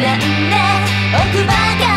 なんだ奥歯が